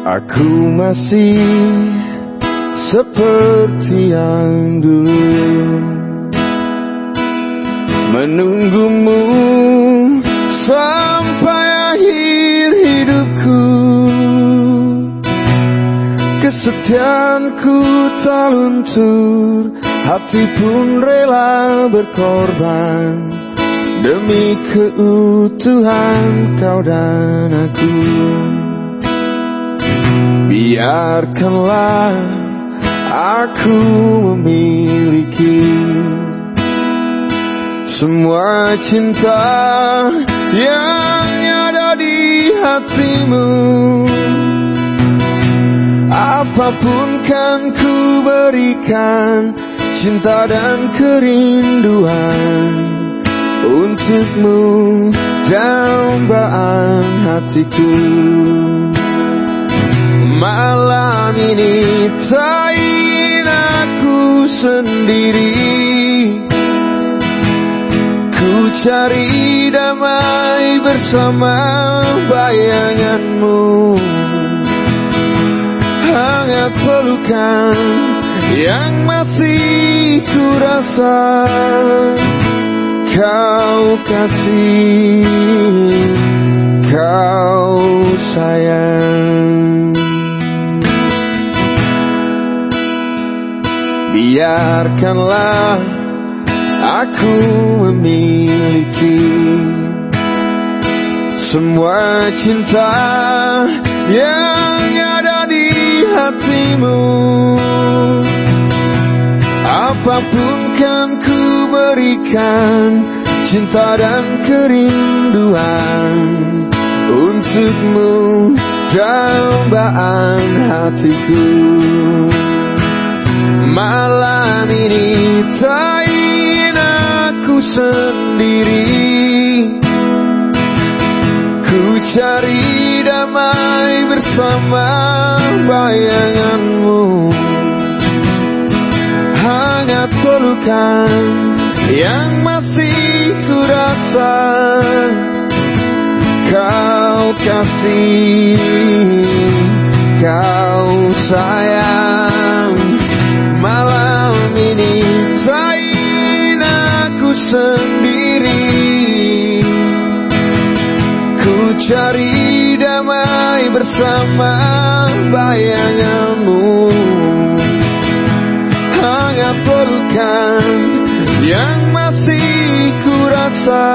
Aku masih seperti yang dulu. Menunggumu sampai akhir hidupku. Kesetiaanku tak luntur Hati pun rela berkorban. Demi keutuhan kau dan aku Biarkanlah aku memiliki Semua cinta yang ada di hatimu. Apa pun kan ku berikan Cinta dan kerinduan Untukmu dambaan hatiku Malam ini tak aku sendiri. Ku cari damai bersama bayanganmu. Hangat pelukan yang masih ku rasa. Kau kasih, kau sayang Biarkanlah aku memiliki Semua cinta yang ada di hatimu. Apa pun kan ku berikan Cinta dan kerinduan Untukmu dambaan hatiku. Malam sendiri. Ku cari damai bersama bayanganmu. Hangat pelukan yang masih ku rasa. Kau kasih, kau sayang cari damai bersama bayanganmu. Hangat pelukan yang masih ku rasa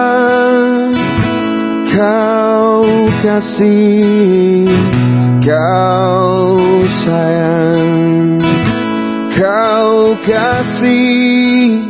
Kau kasih, kau sayang. Kau kasih,